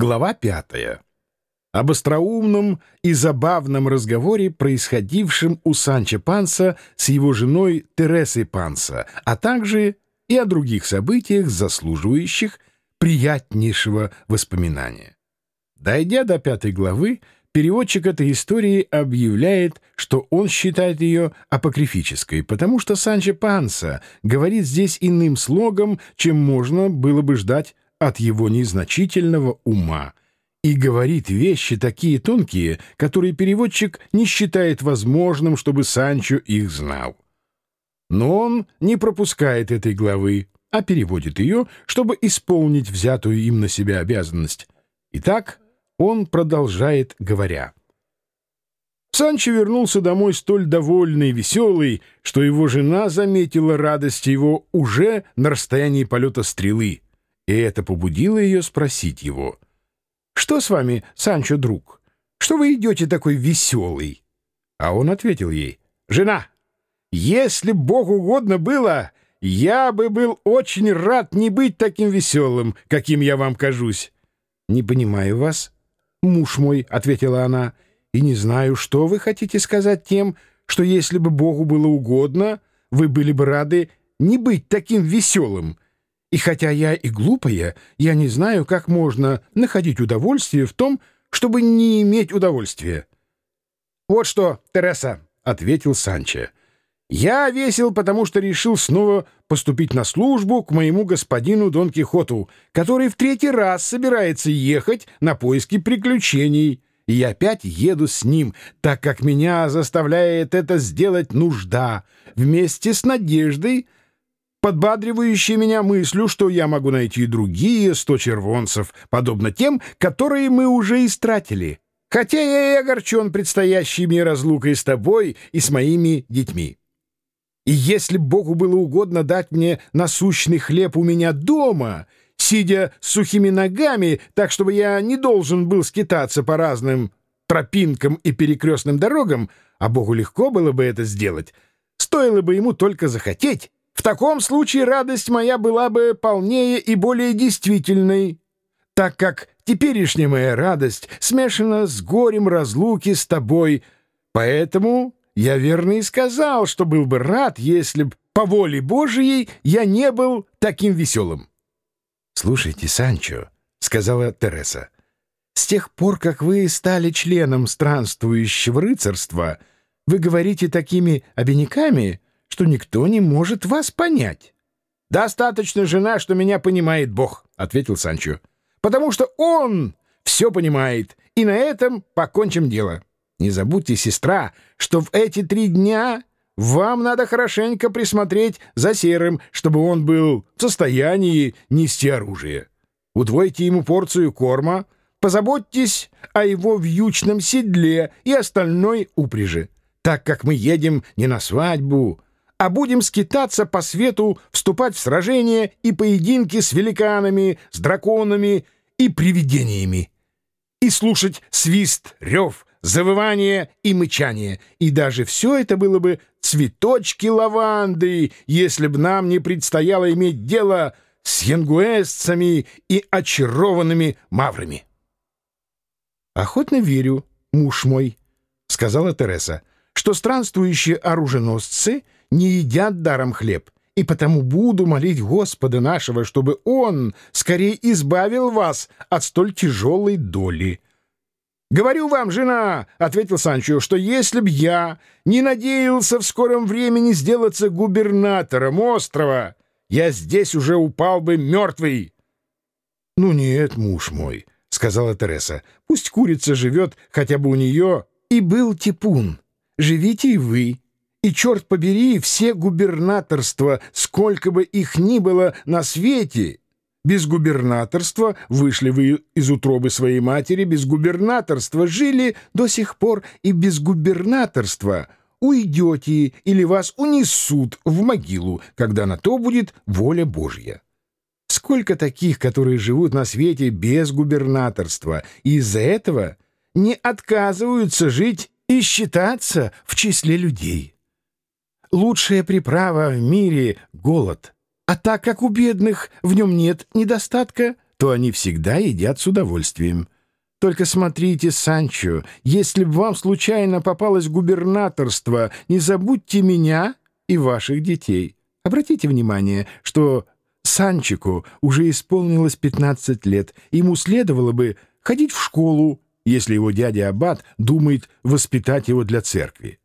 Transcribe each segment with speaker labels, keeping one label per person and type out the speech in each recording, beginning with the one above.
Speaker 1: Глава пятая. Об остроумном и забавном разговоре, происходившем у Санчо Панса с его женой Тересой Панса, а также и о других событиях, заслуживающих приятнейшего воспоминания. Дойдя до пятой главы, переводчик этой истории объявляет, что он считает ее апокрифической, потому что Санчо Панса говорит здесь иным слогом, чем можно было бы ждать от его незначительного ума и говорит вещи такие тонкие, которые переводчик не считает возможным, чтобы Санчо их знал. Но он не пропускает этой главы, а переводит ее, чтобы исполнить взятую им на себя обязанность. Итак, он продолжает, говоря. Санчо вернулся домой столь довольный и веселый, что его жена заметила радость его уже на расстоянии полета стрелы — и это побудило ее спросить его. «Что с вами, Санчо, друг? Что вы идете такой веселый?» А он ответил ей. «Жена, если Богу угодно было, я бы был очень рад не быть таким веселым, каким я вам кажусь». «Не понимаю вас, муж мой», — ответила она, — «и не знаю, что вы хотите сказать тем, что если бы Богу было угодно, вы были бы рады не быть таким веселым». И хотя я и глупая, я не знаю, как можно находить удовольствие в том, чтобы не иметь удовольствия. — Вот что, Тереса, — ответил Санчо, — я весел, потому что решил снова поступить на службу к моему господину Дон Кихоту, который в третий раз собирается ехать на поиски приключений. И я опять еду с ним, так как меня заставляет это сделать нужда, вместе с надеждой — подбадривающий меня мыслью, что я могу найти другие сто червонцев, подобно тем, которые мы уже истратили, хотя я и огорчен предстоящей мне разлукой с тобой и с моими детьми. И если Богу было угодно дать мне насущный хлеб у меня дома, сидя с сухими ногами, так чтобы я не должен был скитаться по разным тропинкам и перекрестным дорогам, а Богу легко было бы это сделать, стоило бы ему только захотеть, в таком случае радость моя была бы полнее и более действительной, так как теперешняя моя радость смешана с горем разлуки с тобой. Поэтому я верно и сказал, что был бы рад, если б по воле Божией я не был таким веселым. — Слушайте, Санчо, — сказала Тереса, — с тех пор, как вы стали членом странствующего рыцарства, вы говорите такими обиняками, что никто не может вас понять. — Достаточно жена, что меня понимает Бог, — ответил Санчо, — потому что он все понимает, и на этом покончим дело. Не забудьте, сестра, что в эти три дня вам надо хорошенько присмотреть за серым, чтобы он был в состоянии нести оружие. Удвойте ему порцию корма, позаботьтесь о его вьючном седле и остальной упряжи, так как мы едем не на свадьбу, а будем скитаться по свету, вступать в сражения и поединки с великанами, с драконами и привидениями, и слушать свист, рев, завывание и мычание. И даже все это было бы цветочки лаванды, если б нам не предстояло иметь дело с янгуэсцами и очарованными маврами. «Охотно верю, муж мой», — сказала Тереса, — «что странствующие оруженосцы — не едят даром хлеб, и потому буду молить Господа нашего, чтобы Он скорее избавил вас от столь тяжелой доли». «Говорю вам, жена, — ответил Санчо, — что если б я не надеялся в скором времени сделаться губернатором острова, я здесь уже упал бы мертвый». «Ну нет, муж мой», — сказала Тереса, — «пусть курица живет хотя бы у нее, и был типун. Живите и вы, и, черт побери, все губернаторства, сколько бы их ни было на свете, без губернаторства вышли вы из утробы своей матери, без губернаторства жили до сих пор и без губернаторства уйдете или вас унесут в могилу, когда на то будет воля Божья. Сколько таких, которые живут на свете без губернаторства, и из-за этого не отказываются жить и считаться в числе людей. Лучшая приправа в мире — голод. А так как у бедных в нем нет недостатка, то они всегда едят с удовольствием. Только смотрите, Санчо, если б вам случайно попалось губернаторство, не забудьте меня и ваших детей. Обратите внимание, что Санчику уже исполнилось 15 лет, ему следовало бы ходить в школу, если его дядя Аббат думает воспитать его для церкви.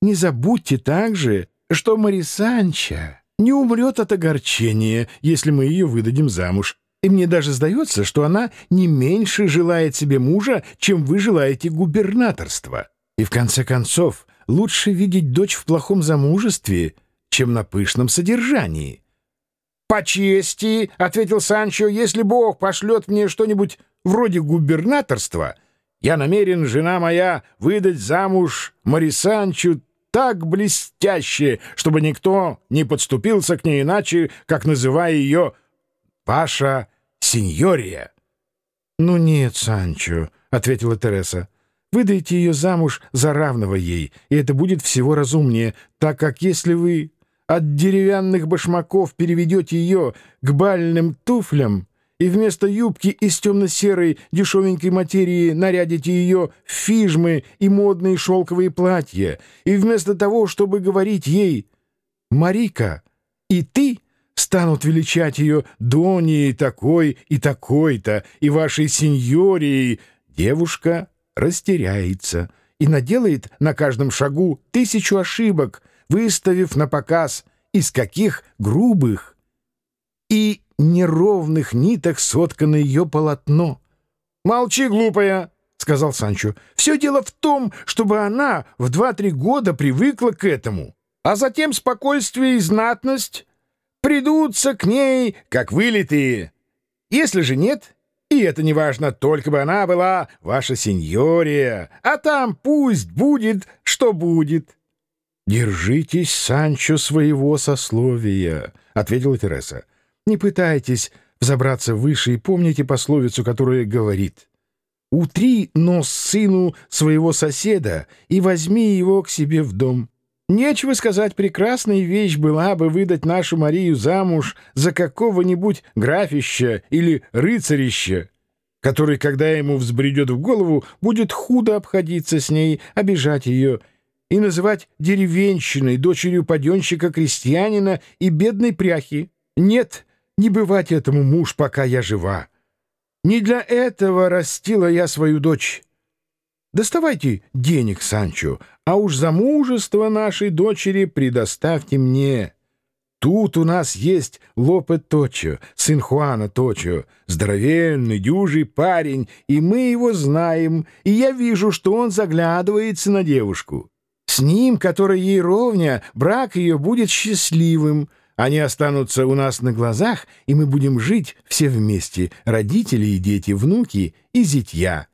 Speaker 1: Не забудьте также, что Мари Санча не умрет от огорчения, если мы ее выдадим замуж, и мне даже сдается, что она не меньше желает себе мужа, чем вы желаете губернаторства. И в конце концов, лучше видеть дочь в плохом замужестве, чем на пышном содержании.
Speaker 2: «По чести», — ответил Санчо, — «если Бог пошлет мне что-нибудь вроде губернаторства, я намерен, жена моя, выдать замуж Марисанчу так блестяще, чтобы никто не подступился к ней иначе, как называя ее «Ваша сеньория».
Speaker 1: «Ну нет, Санчо», — ответила Тереса, — «выдайте ее замуж за равного ей, и это будет всего разумнее, так как если вы от деревянных башмаков переведете ее к бальным туфлям и вместо юбки из темно-серой дешевенькой материи нарядите ее в фижмы и модные шелковые платья, и вместо того, чтобы говорить ей «Марика, и ты», станут величать ее Доней такой и такой-то, и вашей сеньорией, девушка растеряется и наделает на каждом шагу тысячу ошибок, выставив на показ, из каких грубых и неровных ниток соткано ее полотно.
Speaker 2: «Молчи, глупая!» — сказал Санчо. «Все дело в том, чтобы она в два-три года привыкла к этому, а затем спокойствие и знатность придутся к ней, как вылитые. Если же нет, и это не важно, только бы она была ваша сеньория, а там пусть будет, что будет».
Speaker 1: «Держитесь, Санчо, своего сословия», — ответила Тереса. «Не пытайтесь взобраться выше и помните пословицу, которая говорит «Утри нос сыну своего соседа и возьми его к себе в дом». Нечего сказать, прекрасная вещь была бы выдать нашу Марию замуж за какого-нибудь графища или рыцарища, который, когда ему взбредет в голову, будет худо обходиться с ней, обижать ее и называть деревенщиной, дочерью паденщика-крестьянина и бедной пряхи. Нет, не бывать этому муж, пока я жива. Не для этого растила я свою дочь. Доставайте денег, Санчо, а уж замужество нашей дочери предоставьте мне. Тут у нас есть Лопе Точо, сын Хуана Точо, здоровенный, дюжий парень, и мы его знаем, и я вижу, что он заглядывается на девушку. С ним, который ей ровня, брак ее будет счастливым. Они останутся у нас на глазах, и мы будем жить все вместе, родители и дети, внуки и зятья.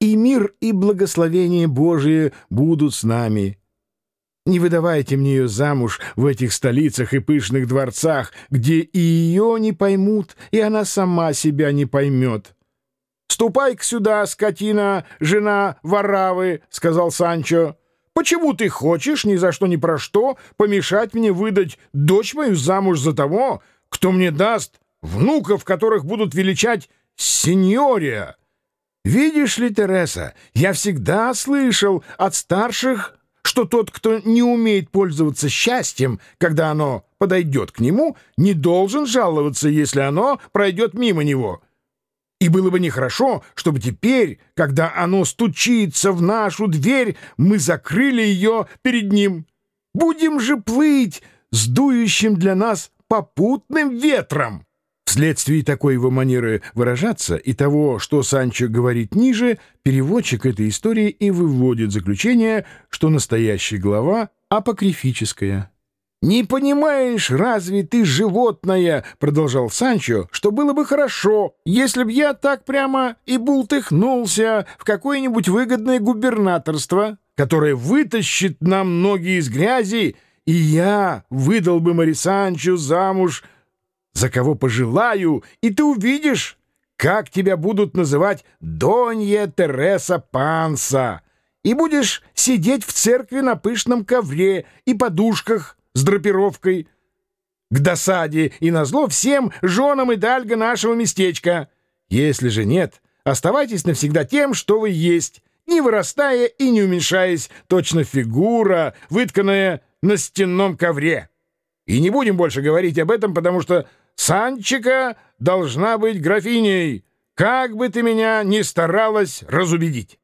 Speaker 1: И мир и благословение Божие будут с нами. Не выдавайте мне ее замуж в этих столицах и пышных дворцах, где и ее не поймут, и она сама себя не поймет.
Speaker 2: «Ступай-ка сюда, скотина, жена Варавы», — сказал Санчо. Почему ты хочешь ни за что ни про что помешать мне выдать дочь мою замуж за того, кто мне даст внуков, которых будут величать сеньория? Видишь ли, Тереса, я всегда слышал от старших, что тот, кто не умеет пользоваться счастьем, когда оно подойдет к нему, не должен жаловаться, если оно пройдет мимо него». И было бы нехорошо, чтобы теперь, когда оно стучится в нашу дверь, мы закрыли ее перед ним. Будем же плыть с дующим для нас попутным ветром.
Speaker 1: Вследствие такой его манеры выражаться и того, что Санчо говорит ниже, переводчик этой истории и выводит заключение, что настоящая глава апокрифическая.
Speaker 2: «Не понимаешь, разве ты животное?» — продолжал Санчо, — «что было бы хорошо, если б я так прямо и бултыхнулся в какое-нибудь выгодное губернаторство, которое вытащит нам ноги из грязи, и я выдал бы Мари Санчо замуж за кого пожелаю, и ты увидишь, как тебя будут называть Донья Тереса Панса, и будешь сидеть в церкви на пышном ковре и подушках, с драпировкой. К досаде и назло всем женам и дальга нашего местечка. Если же нет, оставайтесь навсегда тем, что вы есть, не вырастая и не уменьшаясь, точно фигура, вытканная на стенном ковре. И не будем больше говорить об этом, потому что Санчика должна быть графиней, как бы ты меня ни старалась разубедить.